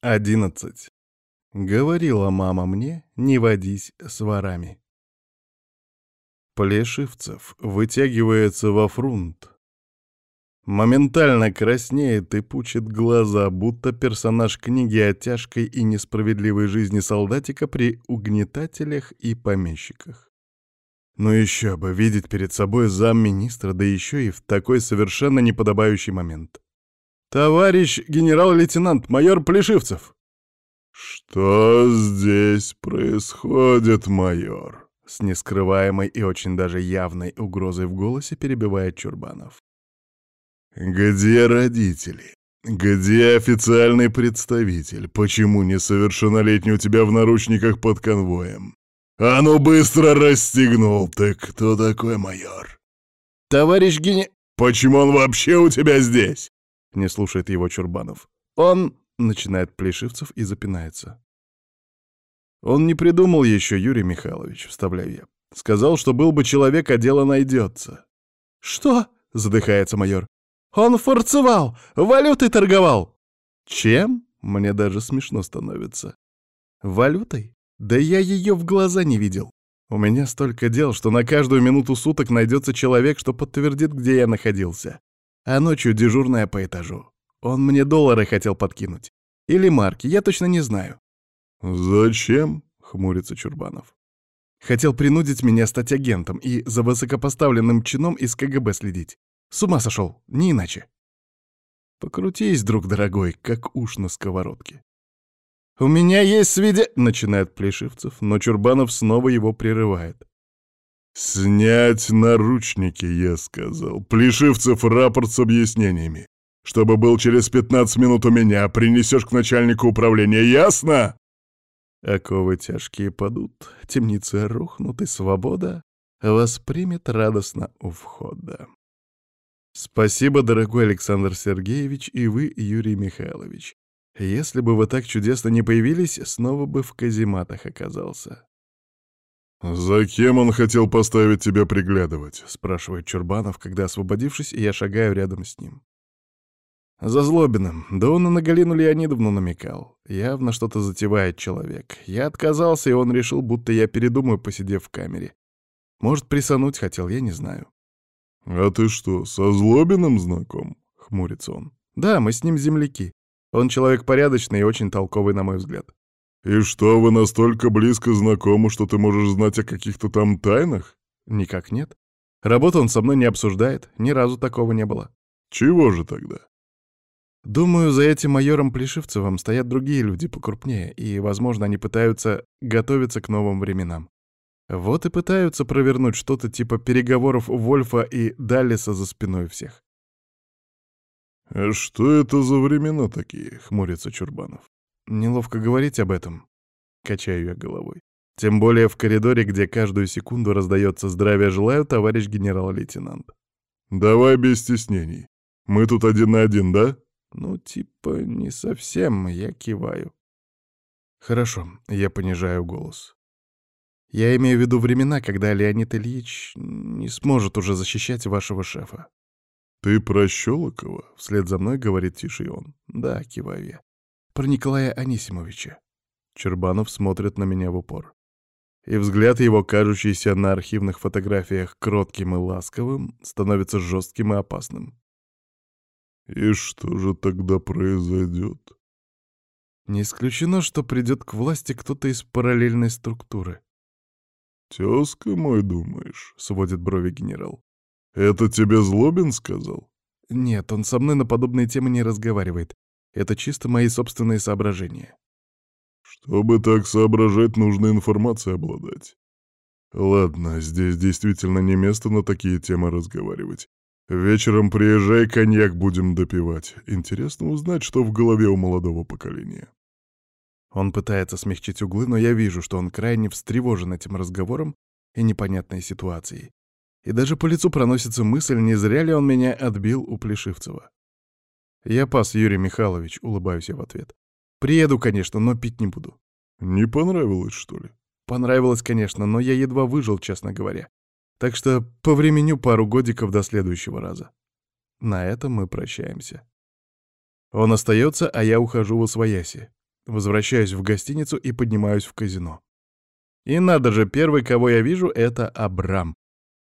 11. Говорила мама мне, не водись с ворами. Плешивцев вытягивается во фрунт. Моментально краснеет и пучит глаза, будто персонаж книги о тяжкой и несправедливой жизни солдатика при угнетателях и помещиках. Но еще бы видеть перед собой замминистра, да еще и в такой совершенно неподобающий момент. «Товарищ генерал-лейтенант, майор Плешивцев!» «Что здесь происходит, майор?» С нескрываемой и очень даже явной угрозой в голосе перебивает Чурбанов. «Где родители? Где официальный представитель? Почему несовершеннолетний у тебя в наручниках под конвоем? А ну быстро расстегнул! Ты кто такой, майор?» «Товарищ гене...» «Почему он вообще у тебя здесь?» — не слушает его Чурбанов. «Он...» — начинает Плешивцев и запинается. «Он не придумал еще, Юрий Михайлович», — вставляю я. «Сказал, что был бы человек, а дело найдется». «Что?» — задыхается майор. «Он форцевал! Валютой торговал!» «Чем?» — мне даже смешно становится. «Валютой? Да я ее в глаза не видел. У меня столько дел, что на каждую минуту суток найдется человек, что подтвердит, где я находился а ночью дежурная по этажу. Он мне доллары хотел подкинуть. Или марки, я точно не знаю. «Зачем?» — хмурится Чурбанов. Хотел принудить меня стать агентом и за высокопоставленным чином из КГБ следить. С ума сошел, не иначе. Покрутись, друг дорогой, как уж на сковородке. «У меня есть свидетель...» — начинает Плешивцев, но Чурбанов снова его прерывает. «Снять наручники», — я сказал. «Плешивцев рапорт с объяснениями. Чтобы был через 15 минут у меня, принесешь к начальнику управления, ясно?» Оковы тяжкие падут, темницы рухнут, и свобода воспримет радостно у входа. Спасибо, дорогой Александр Сергеевич, и вы, Юрий Михайлович. Если бы вы так чудесно не появились, снова бы в казематах оказался. «За кем он хотел поставить тебя приглядывать?» — спрашивает Чурбанов, когда, освободившись, я шагаю рядом с ним. За Злобиным. Да он и на Галину Леонидовну намекал. Явно что-то затевает человек. Я отказался, и он решил, будто я передумаю, посидев в камере. Может, присануть хотел, я не знаю. «А ты что, со Злобиным знаком?» — хмурится он. «Да, мы с ним земляки. Он человек порядочный и очень толковый, на мой взгляд. «И что, вы настолько близко знакомы, что ты можешь знать о каких-то там тайнах?» «Никак нет. Работу он со мной не обсуждает, ни разу такого не было». «Чего же тогда?» «Думаю, за этим майором Плешивцевым стоят другие люди покрупнее, и, возможно, они пытаются готовиться к новым временам. Вот и пытаются провернуть что-то типа переговоров Вольфа и Даллиса за спиной всех». «А что это за времена такие?» — хмурится Чурбанов. Неловко говорить об этом. Качаю я головой. Тем более в коридоре, где каждую секунду раздается «Здравия желаю, товарищ генерал-лейтенант». «Давай без стеснений. Мы тут один на один, да?» «Ну, типа, не совсем», — я киваю. «Хорошо», — я понижаю голос. «Я имею в виду времена, когда Леонид Ильич не сможет уже защищать вашего шефа». «Ты про Щелокова?» — вслед за мной говорит тише он. «Да», — киваю я про Николая Анисимовича. Чербанов смотрит на меня в упор. И взгляд его, кажущийся на архивных фотографиях кротким и ласковым, становится жестким и опасным. И что же тогда произойдет? Не исключено, что придет к власти кто-то из параллельной структуры. «Тезка мой, думаешь?» — сводит брови генерал. «Это тебе Злобин сказал?» «Нет, он со мной на подобные темы не разговаривает. Это чисто мои собственные соображения. Чтобы так соображать, нужно информацией обладать. Ладно, здесь действительно не место на такие темы разговаривать. Вечером приезжай, коньяк будем допивать. Интересно узнать, что в голове у молодого поколения. Он пытается смягчить углы, но я вижу, что он крайне встревожен этим разговором и непонятной ситуацией. И даже по лицу проносится мысль, не зря ли он меня отбил у Плешивцева. «Я пас, Юрий Михайлович», — улыбаюсь я в ответ. «Приеду, конечно, но пить не буду». «Не понравилось, что ли?» «Понравилось, конечно, но я едва выжил, честно говоря. Так что повременю пару годиков до следующего раза». На этом мы прощаемся. Он остается, а я ухожу в освояси. Возвращаюсь в гостиницу и поднимаюсь в казино. И надо же, первый, кого я вижу, это Абрам.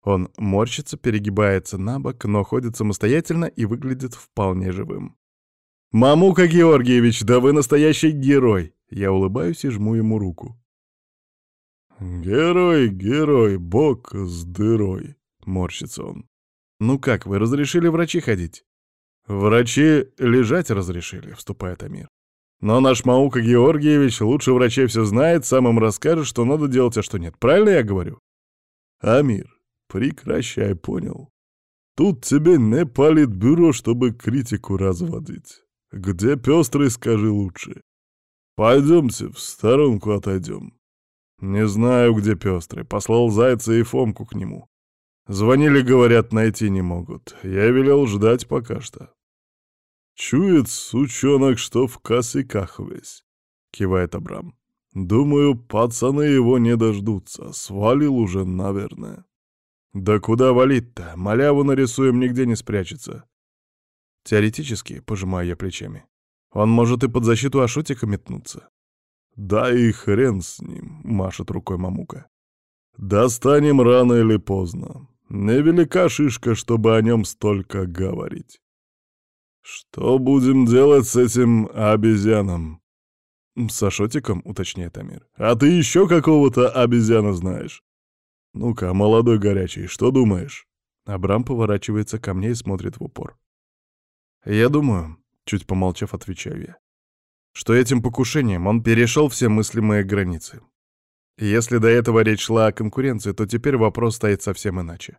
Он морщится, перегибается на бок, но ходит самостоятельно и выглядит вполне живым. «Мамука Георгиевич, да вы настоящий герой!» Я улыбаюсь и жму ему руку. «Герой, герой, бог с дырой», — морщится он. «Ну как, вы разрешили врачи ходить?» «Врачи лежать разрешили», — вступает Амир. «Но наш Маука Георгиевич лучше врачей все знает, сам им расскажет, что надо делать, а что нет. Правильно я говорю?» «Амир, прекращай, понял? Тут тебе не политбюро, чтобы критику разводить. Где пестрый, скажи лучше. Пойдемте, в сторонку отойдем». «Не знаю, где пестрый. Послал Зайца и Фомку к нему. Звонили, говорят, найти не могут. Я велел ждать пока что». «Чует, сучонок, что в косяках весь», — кивает Абрам. «Думаю, пацаны его не дождутся. Свалил уже, наверное». «Да куда валить-то? Маляву нарисуем, нигде не спрячется». Теоретически, пожимаю я плечами. Он может и под защиту Ашотика метнуться. «Да и хрен с ним», — машет рукой Мамука. «Достанем рано или поздно. Невелика шишка, чтобы о нем столько говорить». «Что будем делать с этим обезьяном?» «С Ашотиком», — уточняет Амир. «А ты еще какого-то обезьяна знаешь?» «Ну-ка, молодой горячий, что думаешь?» Абрам поворачивается ко мне и смотрит в упор. «Я думаю», — чуть помолчав, отвечаю я, «что этим покушением он перешел все мыслимые границы. Если до этого речь шла о конкуренции, то теперь вопрос стоит совсем иначе.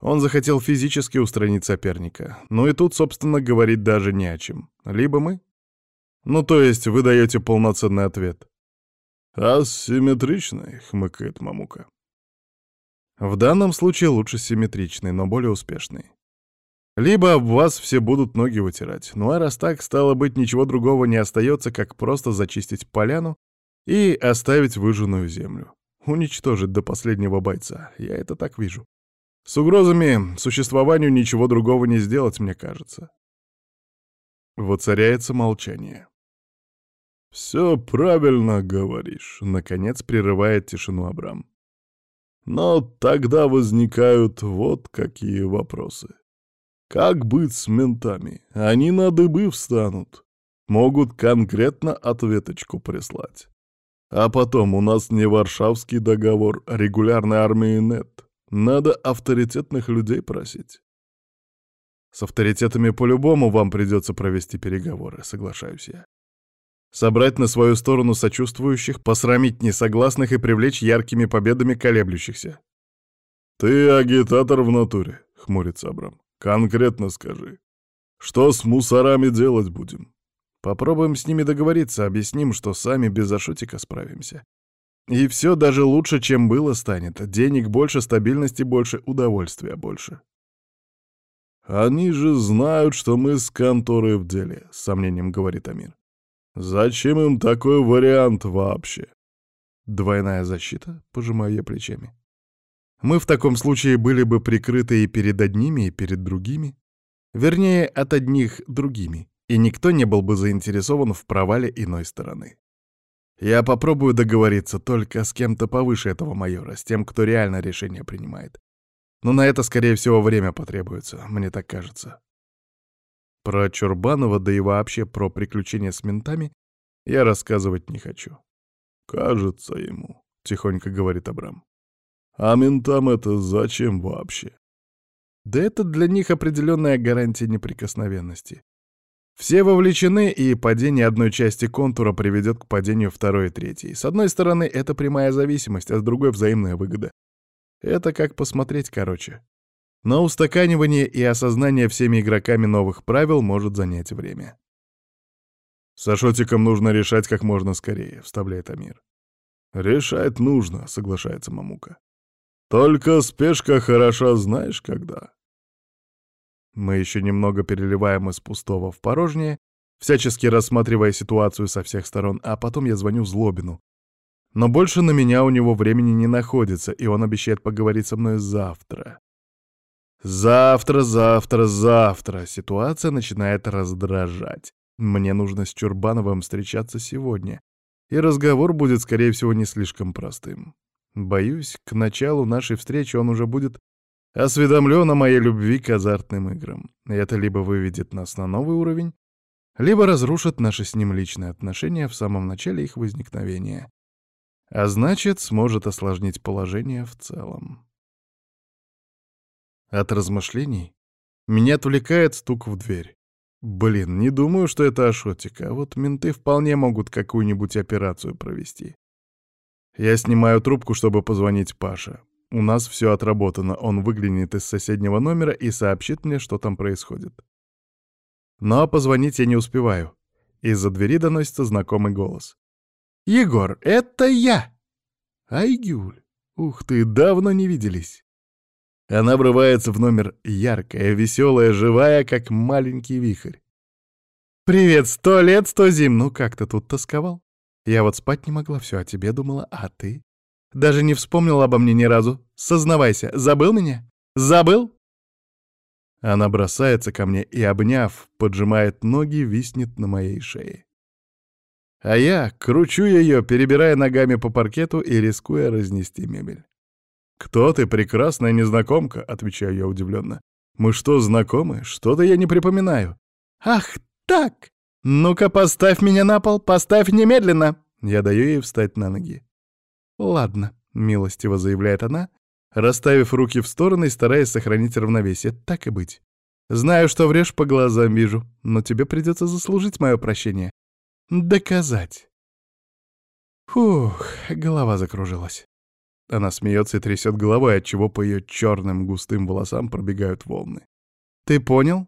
Он захотел физически устранить соперника. Ну и тут, собственно, говорить даже не о чем. Либо мы. Ну, то есть вы даете полноценный ответ. «Асимметричный», — хмыкает Мамука. В данном случае лучше симметричный, но более успешный. Либо об вас все будут ноги вытирать. Ну а раз так, стало быть, ничего другого не остается, как просто зачистить поляну и оставить выжженную землю. Уничтожить до последнего бойца. Я это так вижу. С угрозами существованию ничего другого не сделать, мне кажется. Воцаряется молчание. «Все правильно говоришь», — наконец прерывает тишину Абрам. «Но тогда возникают вот какие вопросы. Как быть с ментами? Они на дыбы встанут. Могут конкретно ответочку прислать. А потом у нас не Варшавский договор, регулярной армии нет. Надо авторитетных людей просить. С авторитетами по-любому вам придется провести переговоры, соглашаюсь я. Собрать на свою сторону сочувствующих, посрамить несогласных и привлечь яркими победами колеблющихся. «Ты агитатор в натуре», — хмурится Абрам. «Конкретно скажи. Что с мусорами делать будем?» «Попробуем с ними договориться, объясним, что сами без Ашотика справимся. И все даже лучше, чем было, станет. Денег больше, стабильности больше, удовольствия больше. «Они же знают, что мы с конторой в деле», — с сомнением говорит Амир. «Зачем им такой вариант вообще?» «Двойная защита?» — пожимаю я плечами. «Мы в таком случае были бы прикрыты и перед одними, и перед другими. Вернее, от одних другими, и никто не был бы заинтересован в провале иной стороны. Я попробую договориться только с кем-то повыше этого майора, с тем, кто реально решение принимает. Но на это, скорее всего, время потребуется, мне так кажется. Про Чурбанова, да и вообще про приключения с ментами я рассказывать не хочу. «Кажется ему», — тихонько говорит Абрам. «А ментам это зачем вообще?» Да это для них определенная гарантия неприкосновенности. Все вовлечены, и падение одной части контура приведет к падению второй и третьей. С одной стороны, это прямая зависимость, а с другой — взаимная выгода. Это как посмотреть, короче. Но устаканивание и осознание всеми игроками новых правил может занять время. «С Ашотиком нужно решать как можно скорее», — вставляет Амир. «Решать нужно», — соглашается Мамука. «Только спешка хороша знаешь когда». Мы еще немного переливаем из пустого в порожнее, всячески рассматривая ситуацию со всех сторон, а потом я звоню Злобину. Но больше на меня у него времени не находится, и он обещает поговорить со мной завтра. Завтра, завтра, завтра. Ситуация начинает раздражать. Мне нужно с Чурбановым встречаться сегодня, и разговор будет, скорее всего, не слишком простым. Боюсь, к началу нашей встречи он уже будет осведомлен о моей любви к азартным играм. И это либо выведет нас на новый уровень, либо разрушит наши с ним личные отношения в самом начале их возникновения. А значит, сможет осложнить положение в целом. От размышлений меня отвлекает стук в дверь. Блин, не думаю, что это Ашотик, а вот менты вполне могут какую-нибудь операцию провести. Я снимаю трубку, чтобы позвонить Паше. У нас все отработано, он выглянет из соседнего номера и сообщит мне, что там происходит. Но позвонить я не успеваю. Из-за двери доносится знакомый голос. «Егор, это я!» «Айгюль! Ух ты, давно не виделись!» Она врывается в номер яркая, веселая, живая, как маленький вихрь. «Привет, сто лет, сто зим! Ну как ты тут тосковал? Я вот спать не могла, все о тебе думала, а ты? Даже не вспомнил обо мне ни разу. Сознавайся, забыл меня? Забыл?» Она бросается ко мне и, обняв, поджимает ноги, виснет на моей шее. А я кручу ее, перебирая ногами по паркету и рискуя разнести мебель. «Кто ты, прекрасная незнакомка?» — отвечаю я удивленно. «Мы что, знакомы? Что-то я не припоминаю». «Ах так! Ну-ка, поставь меня на пол, поставь немедленно!» Я даю ей встать на ноги. «Ладно», — милостиво заявляет она, расставив руки в стороны и стараясь сохранить равновесие. «Так и быть. Знаю, что врешь, по глазам вижу, но тебе придется заслужить мое прощение. Доказать». Фух, голова закружилась. Она смеется и трясет головой, отчего по ее черным густым волосам пробегают волны. «Ты понял?»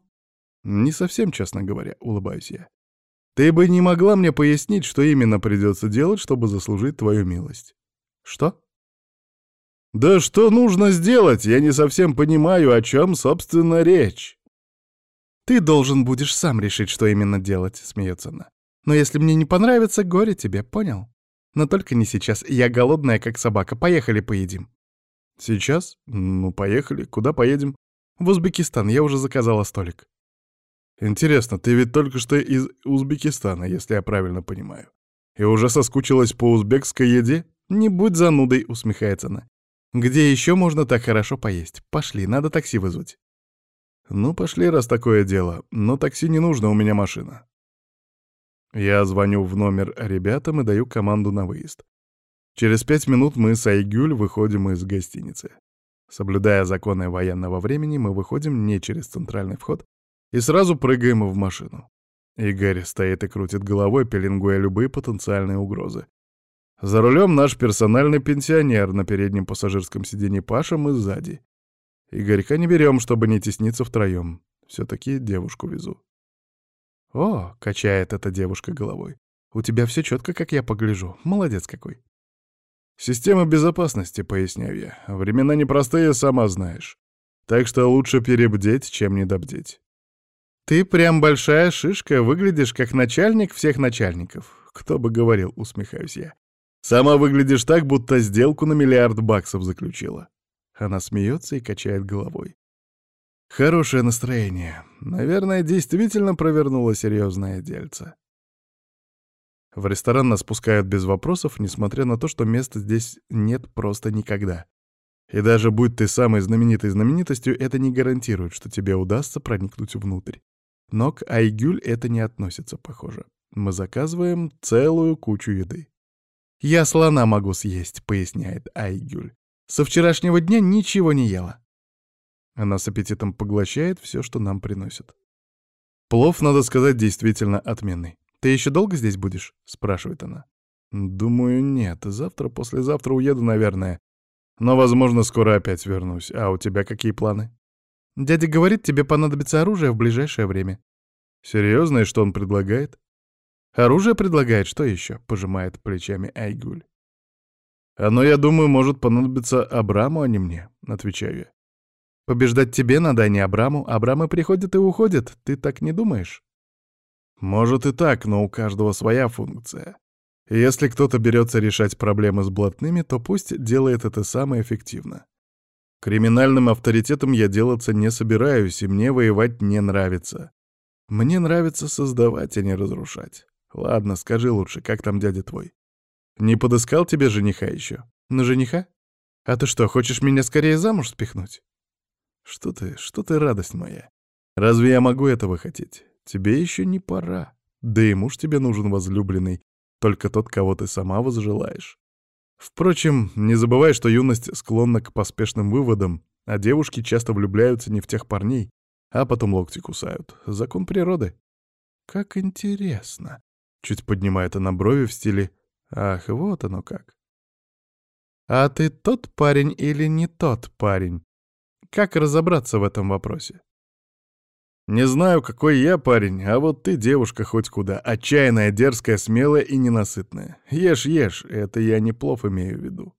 «Не совсем, честно говоря», — улыбаюсь я. «Ты бы не могла мне пояснить, что именно придется делать, чтобы заслужить твою милость?» «Что?» «Да что нужно сделать? Я не совсем понимаю, о чем, собственно, речь». «Ты должен будешь сам решить, что именно делать», — смеется она. «Но если мне не понравится, горе тебе, понял?» Но только не сейчас. Я голодная, как собака. Поехали поедим. Сейчас? Ну, поехали. Куда поедем? В Узбекистан. Я уже заказала столик. Интересно, ты ведь только что из Узбекистана, если я правильно понимаю. И уже соскучилась по узбекской еде? Не будь занудой, усмехается она. Где еще можно так хорошо поесть? Пошли, надо такси вызвать. Ну, пошли, раз такое дело. Но такси не нужно, у меня машина. Я звоню в номер ребятам и даю команду на выезд. Через пять минут мы с Айгюль выходим из гостиницы. Соблюдая законы военного времени, мы выходим не через центральный вход и сразу прыгаем в машину. Игорь стоит и крутит головой, пеленгуя любые потенциальные угрозы. За рулем наш персональный пенсионер, на переднем пассажирском сиденье Паша, мы сзади. Игорька не берем, чтобы не тесниться втроем. Все-таки девушку везу. «О!» — качает эта девушка головой. «У тебя все четко, как я погляжу. Молодец какой!» «Система безопасности», — поясняю я. «Времена непростые, сама знаешь. Так что лучше перебдеть, чем недобдеть». «Ты прям большая шишка, выглядишь как начальник всех начальников. Кто бы говорил, усмехаюсь я. Сама выглядишь так, будто сделку на миллиард баксов заключила». Она смеется и качает головой. Хорошее настроение. Наверное, действительно провернуло серьезное дельце. В ресторан нас пускают без вопросов, несмотря на то, что места здесь нет просто никогда. И даже будь ты самой знаменитой знаменитостью, это не гарантирует, что тебе удастся проникнуть внутрь. Но к Айгюль это не относится, похоже. Мы заказываем целую кучу еды. «Я слона могу съесть», — поясняет Айгюль. «Со вчерашнего дня ничего не ела. Она с аппетитом поглощает все, что нам приносят. Плов, надо сказать, действительно отменный. «Ты еще долго здесь будешь?» — спрашивает она. «Думаю, нет. Завтра-послезавтра уеду, наверное. Но, возможно, скоро опять вернусь. А у тебя какие планы?» «Дядя говорит, тебе понадобится оружие в ближайшее время». «Серьезно? И что он предлагает?» «Оружие предлагает, что еще?» — пожимает плечами Айгуль. «Оно, я думаю, может понадобиться Абраму, а не мне», — отвечаю я. Побеждать тебе надо, а не Абраму. Абрамы приходят и уходят. Ты так не думаешь? Может и так, но у каждого своя функция. если кто-то берется решать проблемы с блатными, то пусть делает это самое эффективно. Криминальным авторитетом я делаться не собираюсь, и мне воевать не нравится. Мне нравится создавать, а не разрушать. Ладно, скажи лучше, как там дядя твой? Не подыскал тебе жениха еще? На жениха? А ты что, хочешь меня скорее замуж спихнуть? Что ты, что ты, радость моя? Разве я могу этого хотеть? Тебе еще не пора. Да и муж тебе нужен возлюбленный, только тот, кого ты сама возжелаешь. Впрочем, не забывай, что юность склонна к поспешным выводам, а девушки часто влюбляются не в тех парней, а потом локти кусают. Закон природы. Как интересно. Чуть поднимает она брови в стиле «Ах, вот оно как». А ты тот парень или не тот парень? Как разобраться в этом вопросе? Не знаю, какой я парень, а вот ты девушка хоть куда. Отчаянная, дерзкая, смелая и ненасытная. Ешь, ешь, это я не плов имею в виду.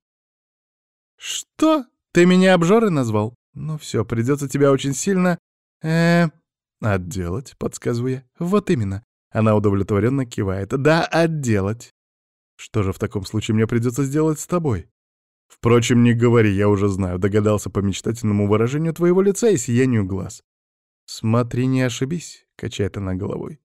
Что? Ты меня обжорой назвал? Ну все, придется тебя очень сильно... э Отделать, подсказываю я. Вот именно. Она удовлетворенно кивает. Да, отделать. Что же в таком случае мне придется сделать с тобой? Впрочем, не говори, я уже знаю, догадался по мечтательному выражению твоего лица и сиянию глаз. «Смотри, не ошибись», — качает она головой.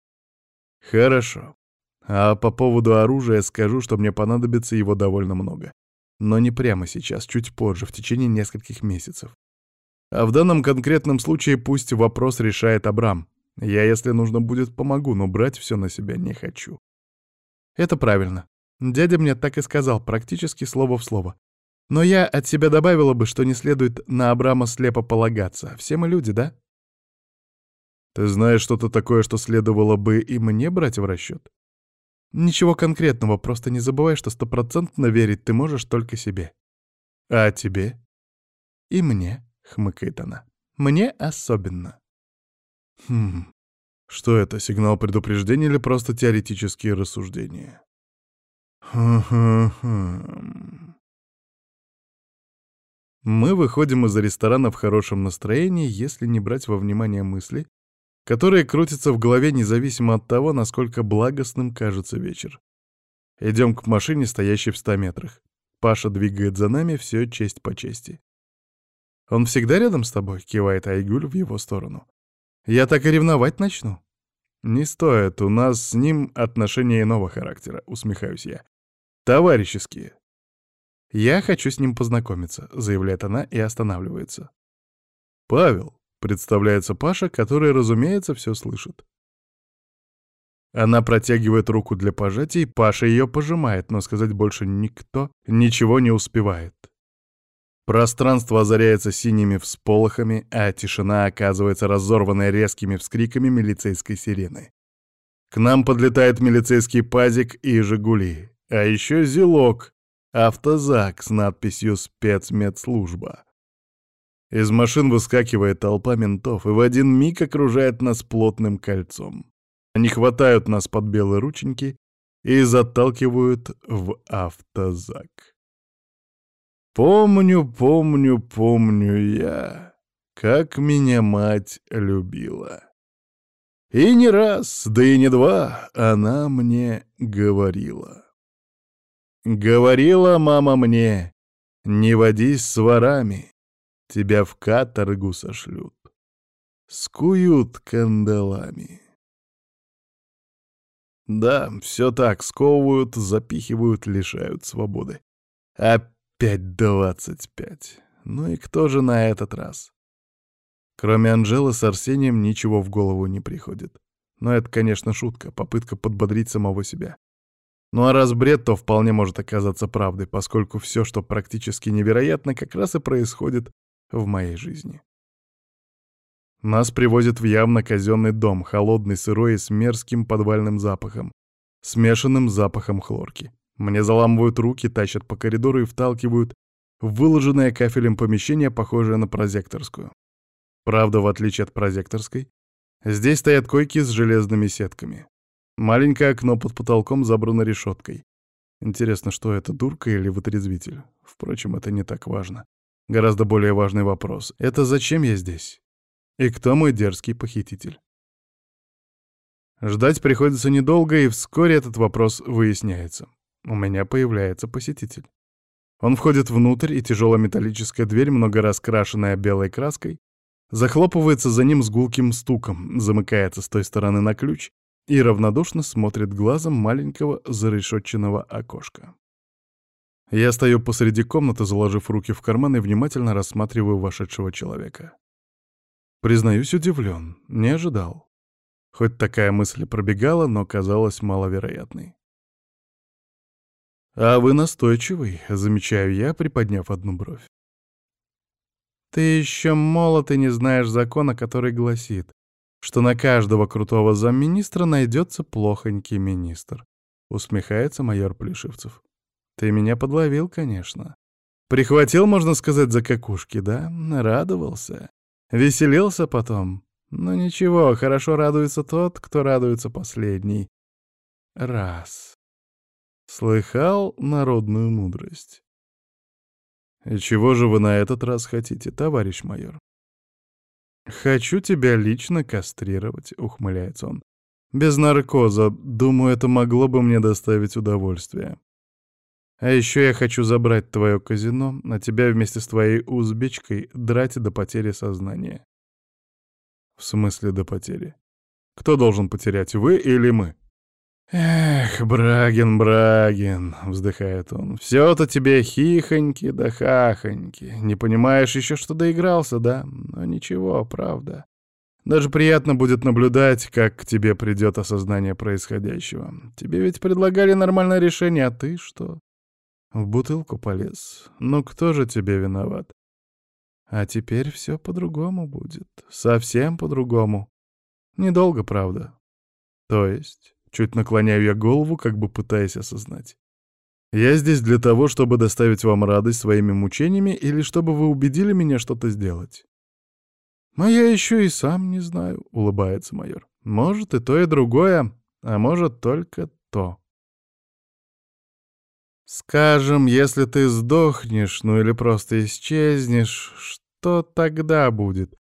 «Хорошо. А по поводу оружия скажу, что мне понадобится его довольно много. Но не прямо сейчас, чуть позже, в течение нескольких месяцев. А в данном конкретном случае пусть вопрос решает Абрам. Я, если нужно будет, помогу, но брать все на себя не хочу. Это правильно. Дядя мне так и сказал, практически слово в слово. Но я от себя добавила бы, что не следует на Абрама слепо полагаться. Все мы люди, да? Ты знаешь что-то такое, что следовало бы и мне брать в расчет? Ничего конкретного, просто не забывай, что стопроцентно верить ты можешь только себе. А тебе? И мне, хмыкает она. Мне особенно. Хм, что это, сигнал предупреждения или просто теоретические рассуждения? Хм-хм-хм. Мы выходим из ресторана в хорошем настроении, если не брать во внимание мысли, которые крутятся в голове независимо от того, насколько благостным кажется вечер. Идем к машине, стоящей в ста метрах. Паша двигает за нами, все честь по чести. «Он всегда рядом с тобой?» — кивает Айгуль в его сторону. «Я так и ревновать начну». «Не стоит, у нас с ним отношения иного характера», — усмехаюсь я. «Товарищеские». «Я хочу с ним познакомиться», — заявляет она и останавливается. «Павел», Представляется Паша, который, разумеется, все слышит. Она протягивает руку для пожатий, Паша ее пожимает, но сказать больше никто ничего не успевает. Пространство озаряется синими всполохами, а тишина оказывается разорванной резкими вскриками милицейской сирены. К нам подлетает милицейский пазик и «Жигули», а еще «Зелок», автозак с надписью «Спецмедслужба». Из машин выскакивает толпа ментов и в один миг окружает нас плотным кольцом. Они хватают нас под белые рученьки и заталкивают в автозак. Помню, помню, помню я, как меня мать любила. И не раз, да и не два она мне говорила. Говорила мама мне, не водись с ворами, Тебя в каторгу сошлют. Скуют кандалами. Да, все так, сковывают, запихивают, лишают свободы. Опять двадцать пять. Ну и кто же на этот раз? Кроме Анжелы с Арсением ничего в голову не приходит. Но это, конечно, шутка, попытка подбодрить самого себя. Ну а раз бред, то вполне может оказаться правдой, поскольку все, что практически невероятно, как раз и происходит в моей жизни. Нас привозят в явно казенный дом, холодный, сырой и с мерзким подвальным запахом, смешанным запахом хлорки. Мне заламывают руки, тащат по коридору и вталкивают в выложенное кафелем помещение, похожее на прозекторскую. Правда, в отличие от прозекторской, здесь стоят койки с железными сетками. Маленькое окно под потолком забрано решеткой. Интересно, что это, дурка или вытрезвитель? Впрочем, это не так важно. Гораздо более важный вопрос — это зачем я здесь? И кто мой дерзкий похититель? Ждать приходится недолго, и вскоре этот вопрос выясняется. У меня появляется посетитель. Он входит внутрь, и тяжелая металлическая дверь, много раз крашенная белой краской, захлопывается за ним с гулким стуком, замыкается с той стороны на ключ и равнодушно смотрит глазом маленького зарешетченного окошка. Я стою посреди комнаты, заложив руки в карман и внимательно рассматриваю вошедшего человека. Признаюсь, удивлен, не ожидал. Хоть такая мысль пробегала, но казалась маловероятной. «А вы настойчивый», — замечаю я, приподняв одну бровь. «Ты еще молод и не знаешь закона, который гласит, что на каждого крутого замминистра найдется плохонький министр», — усмехается майор Плешивцев. «Ты меня подловил, конечно. Прихватил, можно сказать, за какушки, да? Радовался. Веселился потом. Но ничего, хорошо радуется тот, кто радуется последний. Раз. Слыхал народную мудрость. И чего же вы на этот раз хотите, товарищ майор? «Хочу тебя лично кастрировать», — ухмыляется он. «Без наркоза. Думаю, это могло бы мне доставить удовольствие. А еще я хочу забрать твое казино, а тебя вместе с твоей узбечкой драть до потери сознания». «В смысле до потери? Кто должен потерять, вы или мы?» «Эх, Брагин, Брагин», — вздыхает он, — «все-то тебе хихоньки да хахоньки. Не понимаешь еще, что доигрался, да? Но ничего, правда. Даже приятно будет наблюдать, как к тебе придет осознание происходящего. Тебе ведь предлагали нормальное решение, а ты что? В бутылку полез. Ну кто же тебе виноват? А теперь все по-другому будет. Совсем по-другому. Недолго, правда. То есть... Чуть наклоняю я голову, как бы пытаясь осознать. Я здесь для того, чтобы доставить вам радость своими мучениями или чтобы вы убедили меня что-то сделать? А я еще и сам не знаю, — улыбается майор. Может и то, и другое, а может только то. Скажем, если ты сдохнешь, ну или просто исчезнешь, что тогда будет?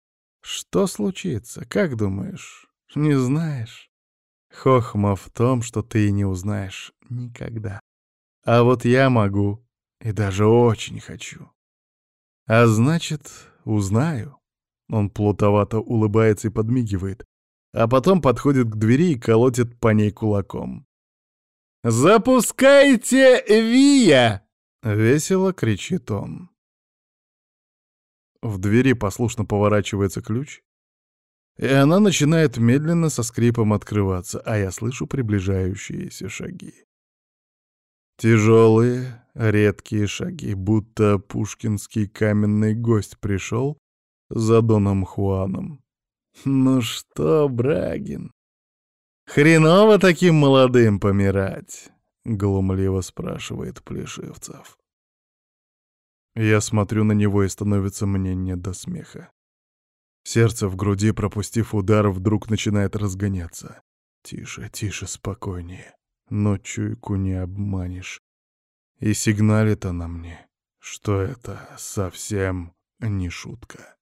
Что случится, как думаешь? Не знаешь? Хохма в том, что ты не узнаешь никогда. А вот я могу, и даже очень хочу. А значит, узнаю. Он плутовато улыбается и подмигивает, а потом подходит к двери и колотит по ней кулаком. «Запускайте Вия!» — весело кричит он. В двери послушно поворачивается ключ, и она начинает медленно со скрипом открываться, а я слышу приближающиеся шаги. Тяжелые, редкие шаги, будто пушкинский каменный гость пришел за Доном Хуаном. «Ну что, Брагин, хреново таким молодым помирать?» — глумливо спрашивает Плешивцев. Я смотрю на него, и становится мне не до смеха. Сердце в груди, пропустив удар, вдруг начинает разгоняться. Тише, тише, спокойнее. Но чуйку не обманешь. И сигналит она мне, что это совсем не шутка.